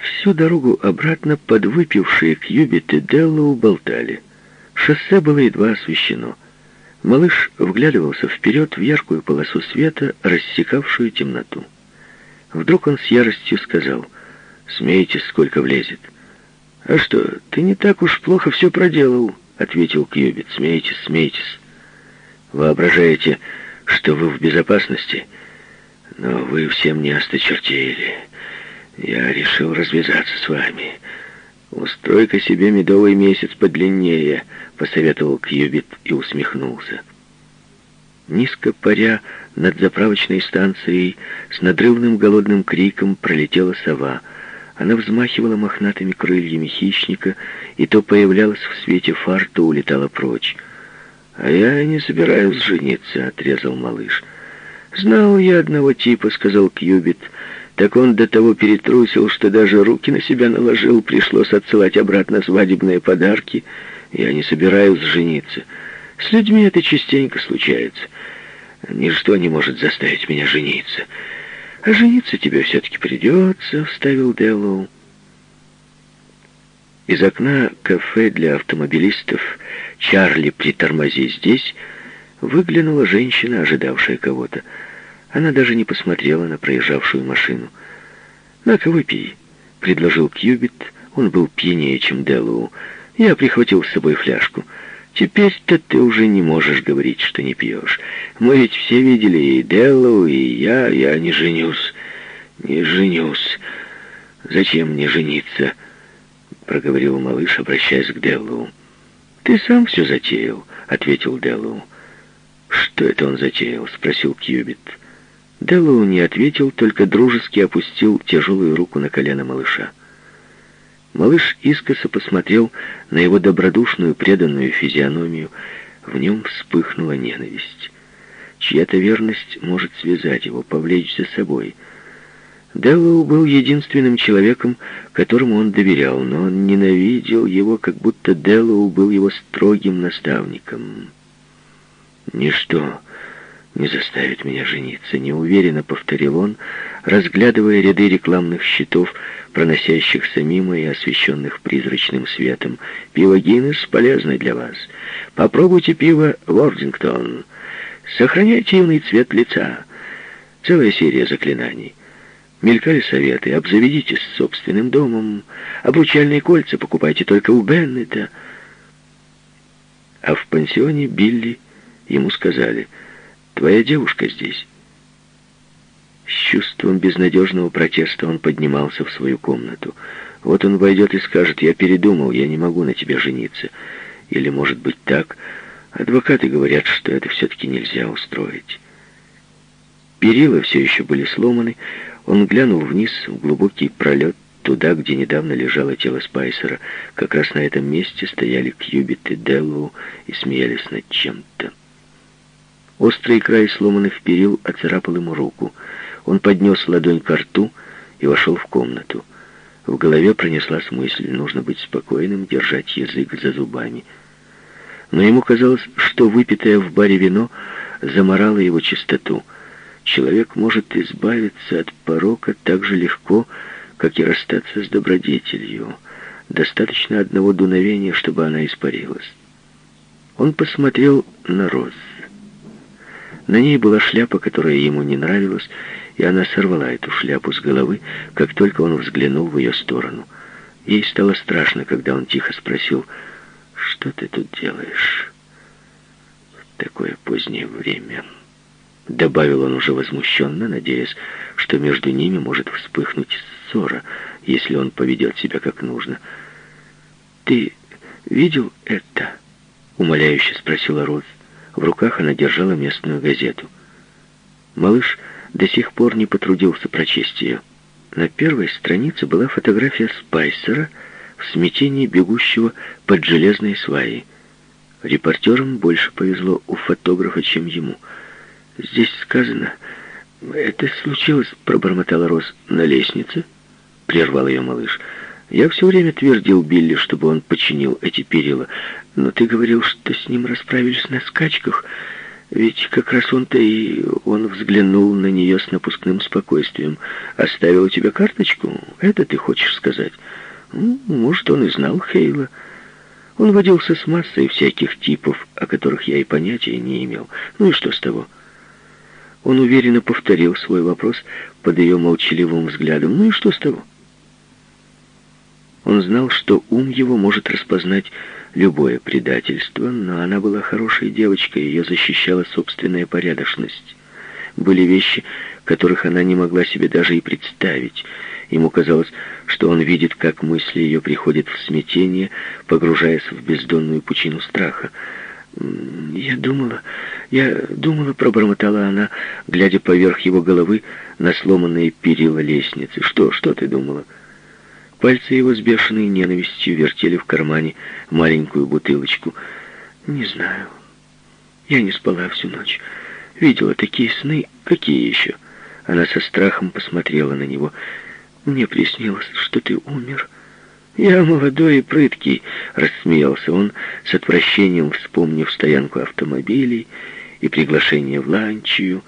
Всю дорогу обратно подвыпившие Кьюбит и Деллоу болтали. Шоссе было едва освещено. Малыш вглядывался вперед в яркую полосу света, рассекавшую темноту. Вдруг он с яростью сказал, «Смейтесь, сколько влезет». «А что, ты не так уж плохо все проделал», — ответил Кьюбит. «Смейтесь, смейтесь. Воображаете, что вы в безопасности, но вы всем не осточертели. Я решил развязаться с вами. Устрой-ка себе медовый месяц подлиннее», — посоветовал Кьюбит и усмехнулся. Низко паря над заправочной станцией, с надрывным голодным криком пролетела сова. Она взмахивала мохнатыми крыльями хищника и то появлялась в свете фар, то улетала прочь. «А я не собираюсь жениться», — отрезал малыш. «Знал я одного типа», — сказал Кьюбит. «Так он до того перетрусил, что даже руки на себя наложил, пришлось отсылать обратно свадебные подарки. Я не собираюсь жениться. С людьми это частенько случается. Ничто не может заставить меня жениться. А жениться тебе все-таки придется», — вставил Деллоу. Из окна кафе для автомобилистов «Чарли, притормози здесь» выглянула женщина, ожидавшая кого-то. Она даже не посмотрела на проезжавшую машину. «На-ка, выпей», — предложил Кьюбит. Он был пьянее, чем Деллоу. «Я прихватил с собой фляжку». Теперь-то ты уже не можешь говорить, что не пьешь. Мы ведь все видели, и Деллоу, и я, я не женюсь. Не женюсь. Зачем мне жениться? Проговорил малыш, обращаясь к Деллоу. Ты сам все затеял, ответил Деллоу. Что это он затеял? Спросил Кьюбит. Деллоу не ответил, только дружески опустил тяжелую руку на колено малыша. Малыш искоса посмотрел на его добродушную, преданную физиономию. В нем вспыхнула ненависть. Чья-то верность может связать его, повлечь за собой. Деллоу был единственным человеком, которому он доверял, но он ненавидел его, как будто Деллоу был его строгим наставником. «Ничто не заставит меня жениться», — неуверенно повторил он, разглядывая ряды рекламных щитов, проносящихся мимо и освещенных призрачным светом. Пиво Гиннес полезно для вас. Попробуйте пиво Вордингтон. Сохраняйте юный цвет лица. Целая серия заклинаний. Мелькали советы. Обзаведитесь собственным домом. Обручальные кольца покупайте только у Беннета. А в пансионе Билли ему сказали, «Твоя девушка здесь». С чувством безнадежного протеста он поднимался в свою комнату. Вот он войдет и скажет, «Я передумал, я не могу на тебе жениться». Или, может быть, так. Адвокаты говорят, что это все-таки нельзя устроить. Перила все еще были сломаны. Он глянул вниз в глубокий пролет, туда, где недавно лежало тело Спайсера. Как раз на этом месте стояли Кьюбит и Деллоу и смеялись над чем-то. Острый край сломанных перил оцарапал ему руку — он поднес ладонь к рту и вошел в комнату. В голове пронеслась мысль, нужно быть спокойным, держать язык за зубами. Но ему казалось, что выпитое в баре вино заморало его чистоту. Человек может избавиться от порока так же легко, как и расстаться с добродетелью. Достаточно одного дуновения, чтобы она испарилась. Он посмотрел на Роз. На ней была шляпа, которая ему не нравилась, и она сорвала эту шляпу с головы, как только он взглянул в ее сторону. Ей стало страшно, когда он тихо спросил, «Что ты тут делаешь в такое позднее время?» Добавил он уже возмущенно, надеясь, что между ними может вспыхнуть ссора, если он поведет себя как нужно. «Ты видел это?» — умоляюще спросила Роз. В руках она держала местную газету. Малыш до сих пор не потрудился прочесть ее. На первой странице была фотография Спайсера в смятении бегущего под железной сваей. Репортерам больше повезло у фотографа, чем ему. Здесь сказано... «Это случилось», — пробормотала Роз, — «на лестнице?» — прервал ее малыш. «Я все время твердил Билли, чтобы он починил эти перила, но ты говорил, что с ним расправились на скачках». Ведь как раз он-то и... Он взглянул на нее с напускным спокойствием. «Оставил тебе карточку? Это ты хочешь сказать?» ну, «Может, он и знал Хейла. Он водился с массой всяких типов, о которых я и понятия не имел. Ну и что с того?» Он уверенно повторил свой вопрос под ее молчаливым взглядом. «Ну и что с того?» Он знал, что ум его может распознать любое предательство, но она была хорошей девочкой, ее защищала собственная порядочность. Были вещи, которых она не могла себе даже и представить. Ему казалось, что он видит, как мысли ее приходят в смятение, погружаясь в бездонную пучину страха. «Я думала, я думала», — пробормотала она, глядя поверх его головы на сломанные перила лестницы. «Что, что ты думала?» Пальцы его с бешеной ненавистью вертели в кармане маленькую бутылочку. «Не знаю. Я не спала всю ночь. Видела такие сны. Какие еще?» Она со страхом посмотрела на него. «Мне приснилось, что ты умер». «Я молодой и прыткий», — рассмеялся он, с отвращением вспомнив стоянку автомобилей и приглашение в ланчию.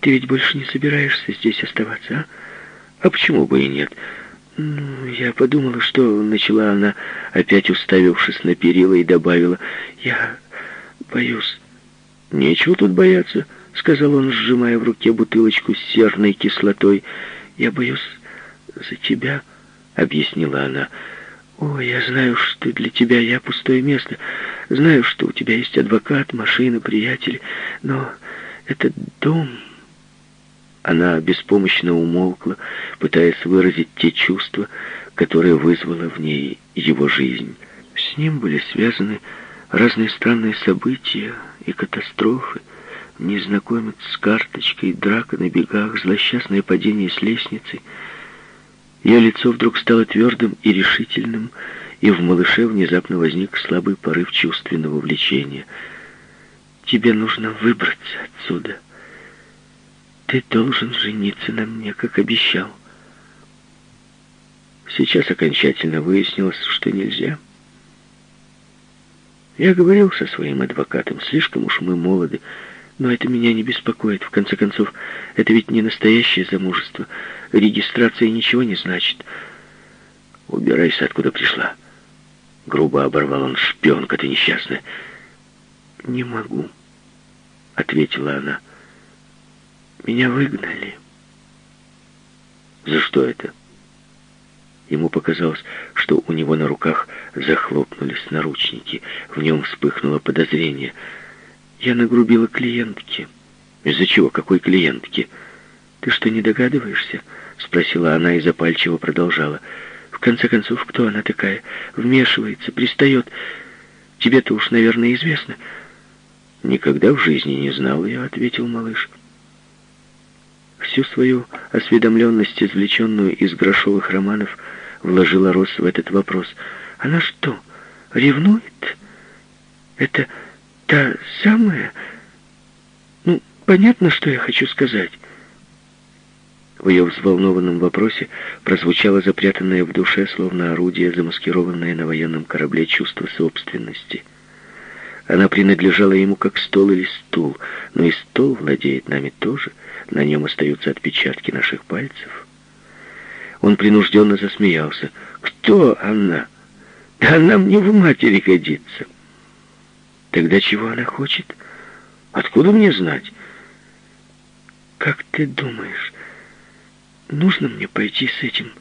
«Ты ведь больше не собираешься здесь оставаться, а? А почему бы и нет?» «Ну, я подумала, что...» — начала она, опять уставившись на перила, и добавила. «Я боюсь». «Нечего тут бояться», — сказал он, сжимая в руке бутылочку с серной кислотой. «Я боюсь за тебя», — объяснила она. «О, я знаю, что для тебя я пустое место. Знаю, что у тебя есть адвокат, машина, приятели. Но этот дом...» Она беспомощно умолкла, пытаясь выразить те чувства, которые вызвала в ней его жизнь. С ним были связаны разные странные события и катастрофы. Незнакомец с карточкой, драка на бегах, злосчастное падение с лестницы. Ее лицо вдруг стало твердым и решительным, и в малыше внезапно возник слабый порыв чувственного влечения. «Тебе нужно выбраться отсюда», ты должен жениться на мне, как обещал. Сейчас окончательно выяснилось, что нельзя. Я говорил со своим адвокатом, слишком уж мы молоды, но это меня не беспокоит. В конце концов, это ведь не настоящее замужество. Регистрация ничего не значит. Убирайся, откуда пришла. Грубо оборвал он, шпионка ты несчастная. Не могу, ответила она. Меня выгнали. За что это? Ему показалось, что у него на руках захлопнулись наручники. В нем вспыхнуло подозрение. Я нагрубила клиентке. Из-за чего? Какой клиентке? Ты что, не догадываешься? Спросила она и запальчиво продолжала. В конце концов, кто она такая? Вмешивается, пристает. Тебе-то уж, наверное, известно. Никогда в жизни не знал я, ответил малыш. Всю свою осведомленность, извлеченную из грошовых романов, вложила Рос в этот вопрос. Она что, ревнует? Это та самая... Ну, понятно, что я хочу сказать. В ее взволнованном вопросе прозвучало запрятанное в душе, словно орудие, замаскированное на военном корабле чувство собственности. Она принадлежала ему как стол или стул, но и стол владеет нами тоже — на нем остаются отпечатки наших пальцев. Он принужденно засмеялся. «Кто она? Да она мне в матери годится». «Тогда чего она хочет? Откуда мне знать?» «Как ты думаешь, нужно мне пойти с этим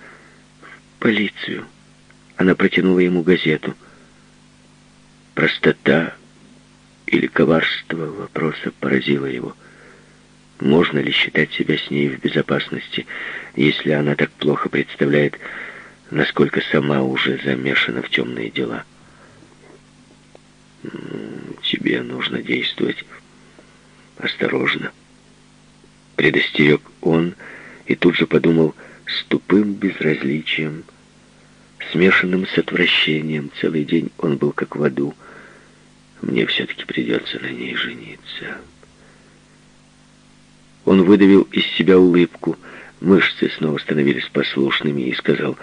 в полицию?» Она протянула ему газету. Простота или коварство вопроса поразило его. Можно ли считать себя с ней в безопасности, если она так плохо представляет, насколько сама уже замешана в темные дела? Тебе нужно действовать осторожно. Предостерег он и тут же подумал с тупым безразличием, смешанным с отвращением. Целый день он был как в аду. Мне все-таки придется на ней жениться». Он выдавил из себя улыбку. Мышцы снова становились послушными и сказал,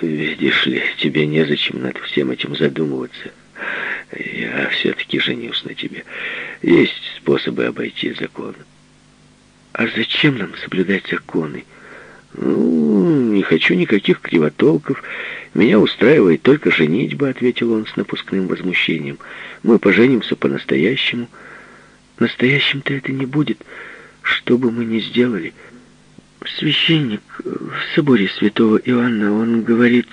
«Видишь ли, тебе незачем над всем этим задумываться. Я все-таки женюсь на тебе. Есть способы обойти закон. А зачем нам соблюдать законы? Ну, не хочу никаких кривотолков. Меня устраивает только женитьба, ответил он с напускным возмущением. Мы поженимся по-настоящему. Настоящим-то это не будет. Что бы мы ни сделали, Священник в соборе святого Иоанна, он говорит...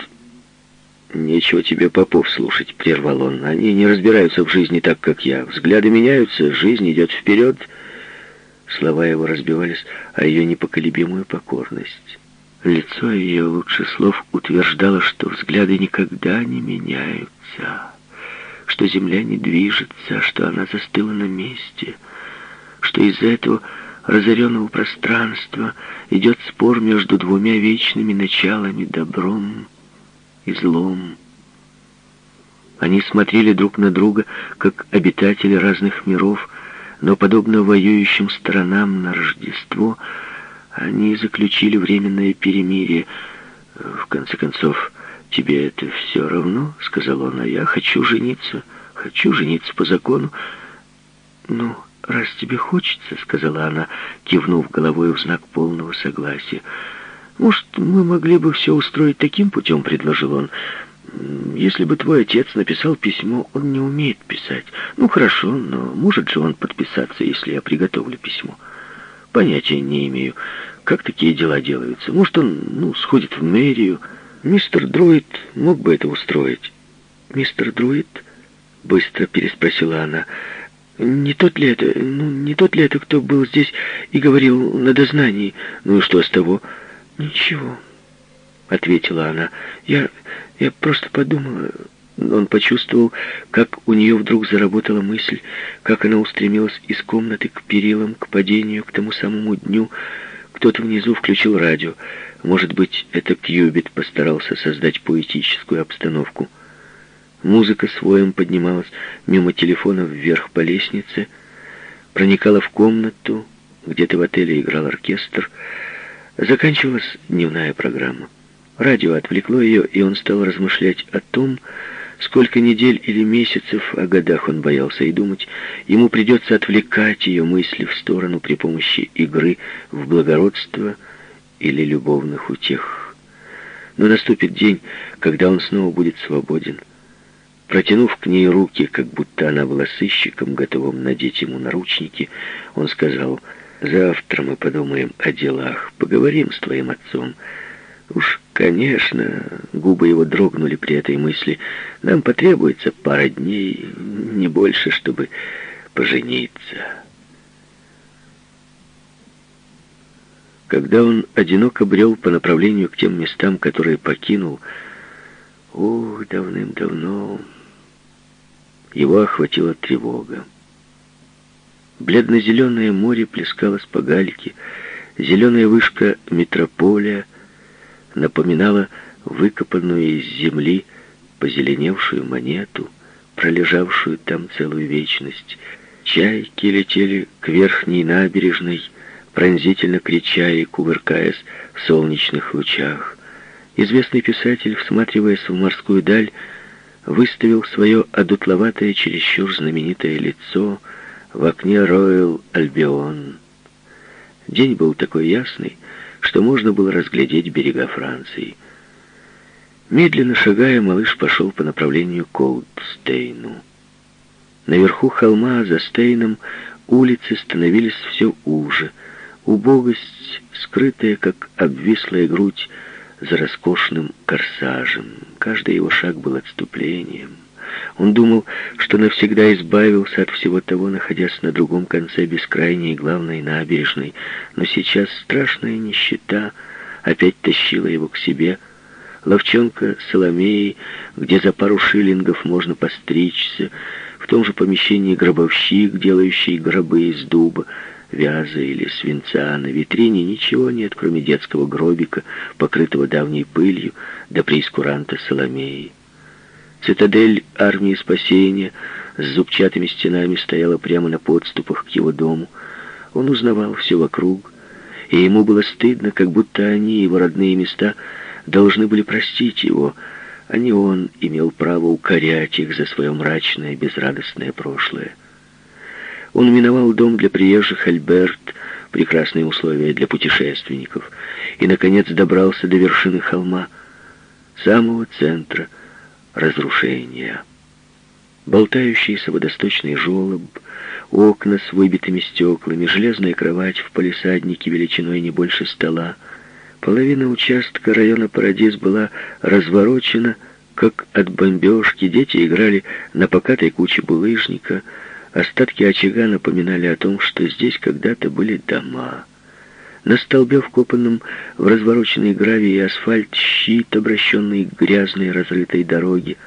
«Нечего тебе попов слушать», — прервал он. «Они не разбираются в жизни так, как я. Взгляды меняются, жизнь идет вперед». Слова его разбивались о ее непоколебимую покорность. Лицо ее, лучше слов, утверждало, что взгляды никогда не меняются, что земля не движется, что она застыла на месте, что из-за этого разоренного пространства идет спор между двумя вечными началами, добром и злом. Они смотрели друг на друга, как обитатели разных миров, но, подобно воюющим сторонам на Рождество, они заключили временное перемирие. «В конце концов, тебе это все равно?» — сказал он, — «а я хочу жениться, хочу жениться по закону». «Ну, раз тебе хочется», — сказала она, кивнув головой в знак полного согласия. «Может, мы могли бы все устроить таким путем», — предложил он. «Если бы твой отец написал письмо, он не умеет писать. Ну, хорошо, но может же он подписаться, если я приготовлю письмо?» «Понятия не имею, как такие дела делаются. Может, он, ну, сходит в мэрию. Мистер Друид мог бы это устроить». «Мистер Друид?» — быстро переспросила она. Не тот ли это, ну, не тот ли это, кто был здесь и говорил на дознании? Ну и что с того? Ничего, ответила она. Я, я просто подумала... Он почувствовал, как у нее вдруг заработала мысль, как она устремилась из комнаты к перилам, к падению, к тому самому дню. Кто-то внизу включил радио. Может быть, это Кьюбит постарался создать поэтическую обстановку. Музыка своим поднималась мимо телефона вверх по лестнице, проникала в комнату, где-то в отеле играл оркестр. Заканчивалась дневная программа. Радио отвлекло ее, и он стал размышлять о том, сколько недель или месяцев о годах он боялся и думать, ему придется отвлекать ее мысли в сторону при помощи игры в благородство или любовных утех. Но наступит день, когда он снова будет свободен. Протянув к ней руки, как будто она была сыщиком, готовым надеть ему наручники, он сказал, «Завтра мы подумаем о делах, поговорим с твоим отцом». Уж, конечно, губы его дрогнули при этой мысли. Нам потребуется пара дней, не больше, чтобы пожениться. Когда он одиноко брел по направлению к тем местам, которые покинул, ух, давным-давно... Его охватила тревога. Бледно-зеленое море плескалось по гальке, зеленая вышка метрополия напоминала выкопанную из земли позеленевшую монету, пролежавшую там целую вечность. Чайки летели к верхней набережной, пронзительно крича и кувыркаясь в солнечных лучах. Известный писатель, всматриваясь в морскую даль, выставил свое одутловатое, чересчур знаменитое лицо в окне Albion. День был такой ясный, что можно было разглядеть берега Франции. Медленно шагая, малыш пошел по направлению к Олдстейну. Наверху холма, за Стейном, улицы становились все уже. Убогость, скрытая, как обвислая грудь, за роскошным корсажем. Каждый его шаг был отступлением. Он думал, что навсегда избавился от всего того, находясь на другом конце бескрайней главной набережной, но сейчас страшная нищета опять тащила его к себе. Ловчонка Соломеи, где за пару шиллингов можно постричься, в том же помещении гробовщик, делающий гробы из дуба, вяза или свинца. На витрине ничего нет, кроме детского гробика, покрытого давней пылью, до прейскуранта Соломеи. Цитадель армии спасения с зубчатыми стенами стояла прямо на подступах к его дому. Он узнавал все вокруг, и ему было стыдно, как будто они, его родные места, должны были простить его, а не он имел право укорять их за свое мрачное, безрадостное прошлое. Он миновал дом для приезжих Альберт, прекрасные условия для путешественников, и, наконец, добрался до вершины холма, самого центра разрушения. Болтающийся водосточный желоб, окна с выбитыми стеклами, железная кровать в палисаднике величиной не больше стола. Половина участка района Парадис была разворочена, как от бомбежки. Дети играли на покатой куче булыжника — Остатки очага напоминали о том, что здесь когда-то были дома. На столбе, вкопанном в развороченный гравий и асфальт, щит, обращенный к грязной разрытой дороге.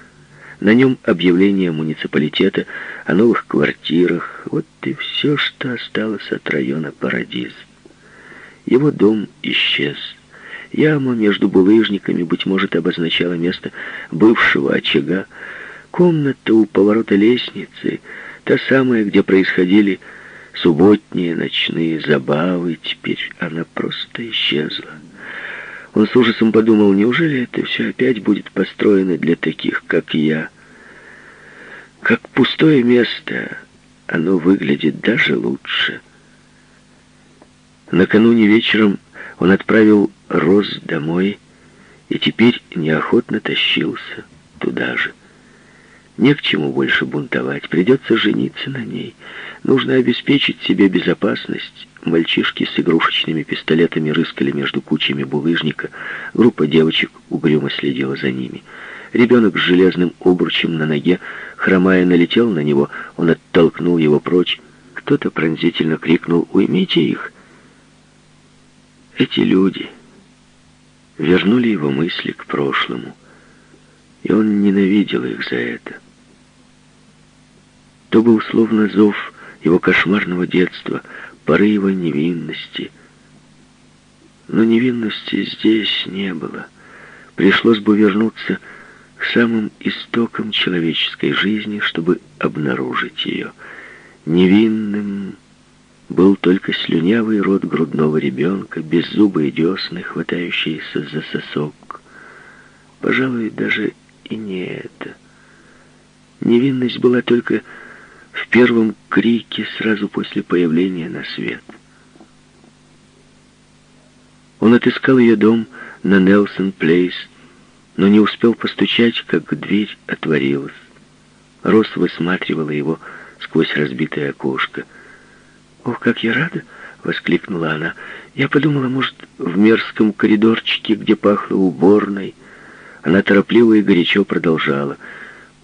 На нем объявление муниципалитета о новых квартирах. Вот и все, что осталось от района Парадиз. Его дом исчез. Яма между булыжниками, быть может, обозначала место бывшего очага. Комната у поворота лестницы — Та самая, где происходили субботние ночные забавы, теперь она просто исчезла. Он с ужасом подумал, неужели это все опять будет построено для таких, как я? Как пустое место, оно выглядит даже лучше. Накануне вечером он отправил Роз домой и теперь неохотно тащился туда же. Не к чему больше бунтовать, придется жениться на ней. Нужно обеспечить себе безопасность. Мальчишки с игрушечными пистолетами рыскали между кучами булыжника. Группа девочек угрюмо следила за ними. Ребенок с железным обручем на ноге, хромая, налетел на него. Он оттолкнул его прочь. Кто-то пронзительно крикнул «Уймите их!» Эти люди вернули его мысли к прошлому и он ненавидел их за это. То был словно зов его кошмарного детства, порыва невинности. Но невинности здесь не было. Пришлось бы вернуться к самым истокам человеческой жизни, чтобы обнаружить ее. Невинным был только слюнявый рот грудного ребенка, беззубые десны, хватающиеся за сосок. Пожалуй, даже и не это. Невинность была только в первом крике сразу после появления на свет. Он отыскал ее дом на Нелсон Плейс, но не успел постучать, как дверь отворилась. Рос высматривала его сквозь разбитое окошко. «Ох, как я рада!» — воскликнула она. «Я подумала, может, в мерзком коридорчике, где пахло уборной, она торопливо и горячо продолжала.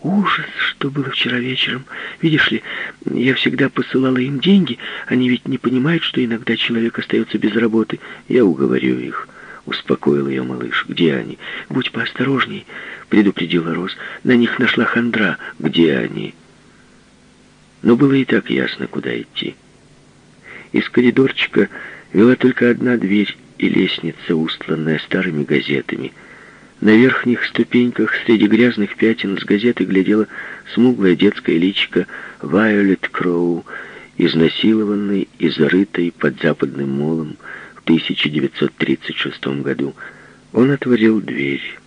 «Ужас, что было вчера вечером. Видишь ли, я всегда посылала им деньги. Они ведь не понимают, что иногда человек остается без работы. Я уговорю их». Успокоил ее малыш. «Где они?» «Будь поосторожней», — предупредила Рос. «На них нашла хандра. Где они?» Но было и так ясно, куда идти. Из коридорчика вела только одна дверь и лестница, устланная старыми газетами — на верхних ступеньках среди грязных пятен с газеты глядела смуглая детская личико Вайолет Кроу, изнасилованной и зарытой под западным молом в 1936 году. Он отворил дверь.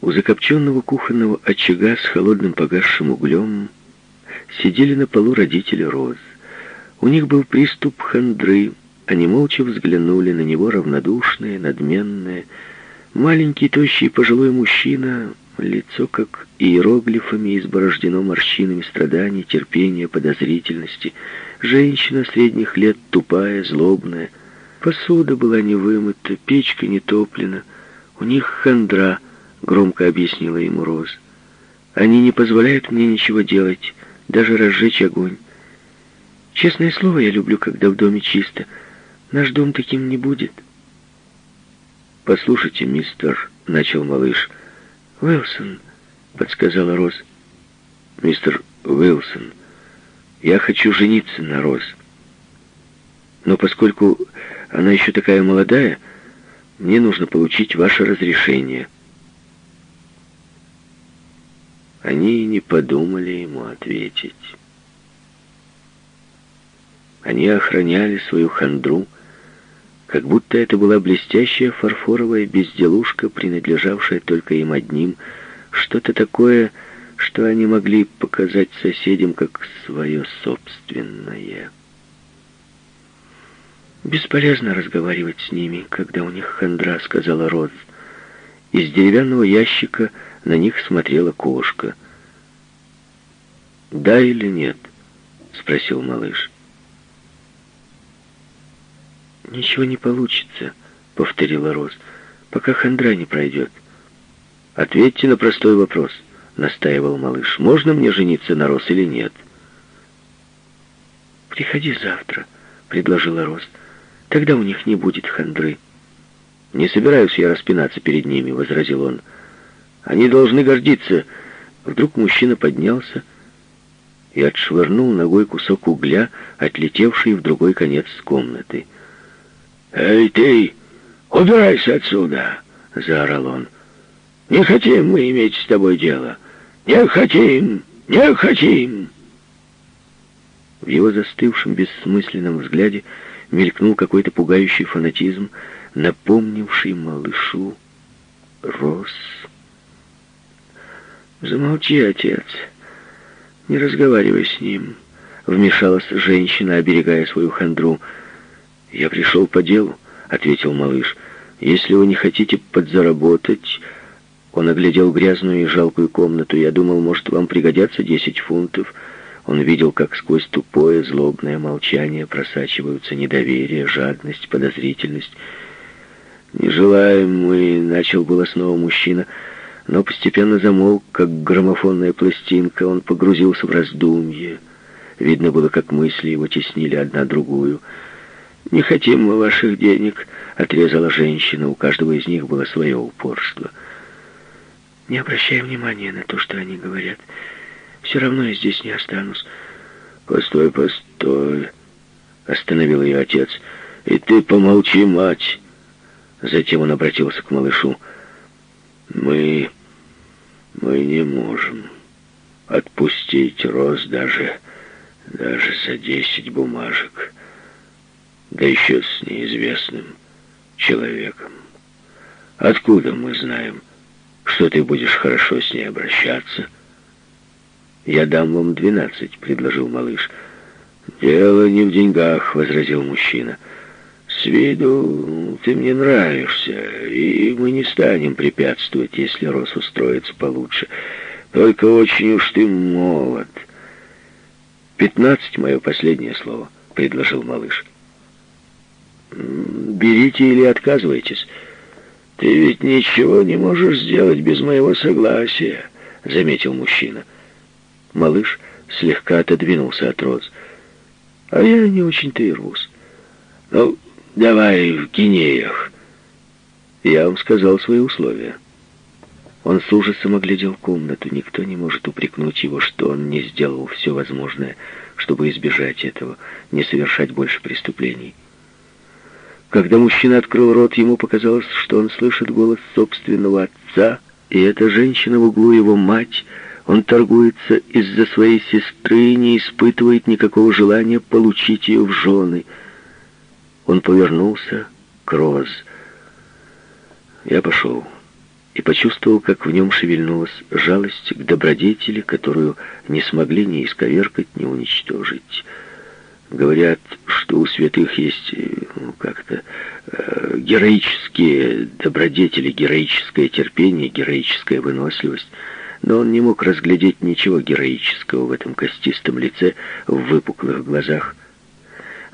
У закопченного кухонного очага с холодным погасшим углем сидели на полу родители Роз. У них был приступ хандры, они молча взглянули на него равнодушные, надменные, Маленький, тощий, пожилой мужчина, лицо как иероглифами изборождено морщинами страданий, терпения, подозрительности. Женщина средних лет, тупая, злобная. Посуда была не вымыта, печка не топлена. У них хандра, громко объяснила ему Роз. Они не позволяют мне ничего делать, даже разжечь огонь. Честное слово, я люблю, когда в доме чисто. Наш дом таким не будет. «Послушайте, мистер...» — начал малыш. «Уилсон», — подсказала Роз. «Мистер Уилсон, я хочу жениться на Роз. Но поскольку она еще такая молодая, мне нужно получить ваше разрешение». Они не подумали ему ответить. Они охраняли свою хандру, как будто это была блестящая фарфоровая безделушка, принадлежавшая только им одним, что-то такое, что они могли показать соседям как свое собственное. «Бесполезно разговаривать с ними, когда у них хандра», — сказала Роз. Из деревянного ящика на них смотрела кошка. «Да или нет?» — спросил малыш. «Ничего не получится», — повторила Роз, — «пока хандра не пройдет». «Ответьте на простой вопрос», — настаивал малыш. «Можно мне жениться на Роз или нет?» «Приходи завтра», — предложила Роз. Тогда у них не будет хандры. «Не собираюсь я распинаться перед ними», — возразил он. «Они должны гордиться». Вдруг мужчина поднялся и отшвырнул ногой кусок угля, отлетевший в другой конец комнаты. «Эй, ты! Убирайся отсюда!» — заорал он. «Не хотим мы иметь с тобой дело! Не хотим! Не хотим!» В его застывшем бессмысленном взгляде мелькнул какой-то пугающий фанатизм, напомнивший малышу Рос. «Замолчи, отец, не разговаривай с ним», — вмешалась женщина, оберегая свою хандру. «Я пришел по делу», — ответил малыш. «Если вы не хотите подзаработать...» Он оглядел грязную и жалкую комнату. «Я думал, может, вам пригодятся десять фунтов». Он видел, как сквозь тупое, злобное молчание просачиваются недоверие, жадность, подозрительность. «Не желаем мы», — начал было снова мужчина, но постепенно замолк, как граммофонная пластинка, он погрузился в раздумье. Видно было, как мысли его теснили одна другую. «Не хотим мы ваших денег», — отрезала женщина, у каждого из них было свое упорство. «Не обращай внимания на то, что они говорят», все равно я здесь не останусь. Постой, постой, остановил ее отец. И ты помолчи, мать. Затем он обратился к малышу. Мы... мы не можем отпустить Роз даже... даже за десять бумажек. Да еще с неизвестным человеком. Откуда мы знаем, что ты будешь хорошо с ней обращаться?» «Я дам вам двенадцать», — предложил малыш. «Дело не в деньгах», — возразил мужчина. «С виду ты мне нравишься, и мы не станем препятствовать, если Рос устроится получше. Только очень уж ты молод». «Пятнадцать — мое последнее слово», — предложил малыш. «Берите или отказывайтесь. Ты ведь ничего не можешь сделать без моего согласия», — заметил мужчина. Малыш слегка отодвинулся от роз. «А я не очень-то и рвусь. Ну, давай в гинеях». Я вам сказал свои условия. Он с ужасом оглядел комнату. Никто не может упрекнуть его, что он не сделал все возможное, чтобы избежать этого, не совершать больше преступлений. Когда мужчина открыл рот, ему показалось, что он слышит голос собственного отца, и эта женщина в углу его мать — он торгуется из-за своей сестры и не испытывает никакого желания получить ее в жены. Он повернулся к Роз. Я пошел и почувствовал, как в нем шевельнулась жалость к добродетели, которую не смогли ни исковеркать, ни уничтожить. Говорят, что у святых есть ну, как-то э, героические добродетели, героическое терпение, героическая выносливость — но он не мог разглядеть ничего героического в этом костистом лице, в выпуклых глазах.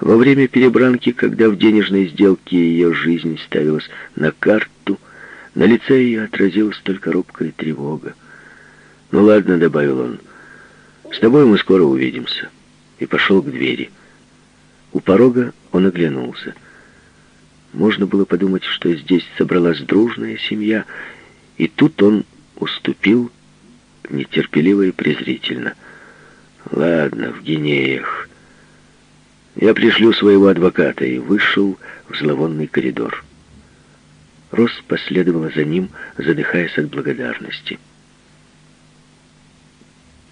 Во время перебранки, когда в денежной сделке ее жизнь ставилась на карту, на лице ее отразилась только робкая тревога. «Ну ладно», — добавил он, — «с тобой мы скоро увидимся». И пошел к двери. У порога он оглянулся. Можно было подумать, что здесь собралась дружная семья, и тут он уступил нетерпеливо и презрительно. «Ладно, в Гинеях. Я пришлю своего адвоката» и вышел в зловонный коридор. Рос последовала за ним, задыхаясь от благодарности.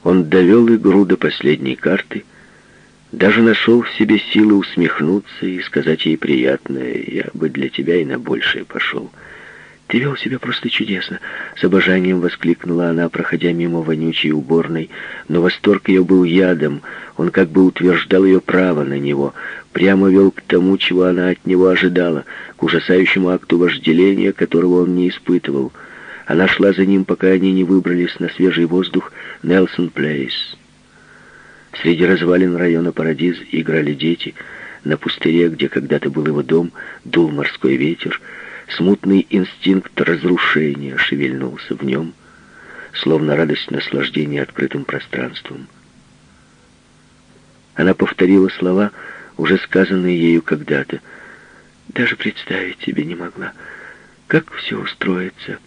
Он довел игру до последней карты, даже нашел в себе силы усмехнуться и сказать ей приятное «Я бы для тебя и на большее пошел». Ты вел себя просто чудесно!» С обожанием воскликнула она, проходя мимо вонючей уборной. Но восторг ее был ядом. Он как бы утверждал ее право на него. Прямо вел к тому, чего она от него ожидала, к ужасающему акту вожделения, которого он не испытывал. Она шла за ним, пока они не выбрались на свежий воздух Нелсон Плейс. Среди развалин района Парадиз играли дети. На пустыре, где когда-то был его дом, дул морской ветер — Смутный инстинкт разрушения шевельнулся в нем, словно радость наслаждения открытым пространством. Она повторила слова, уже сказанные ею когда-то. Даже представить себе не могла, как все устроится.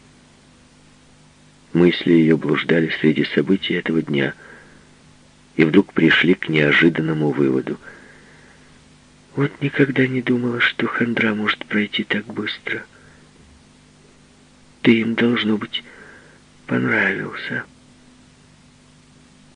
Мысли ее блуждали среди событий этого дня и вдруг пришли к неожиданному выводу. Вот никогда не думала, что хандра может пройти так быстро. Ты им, должно быть, понравился.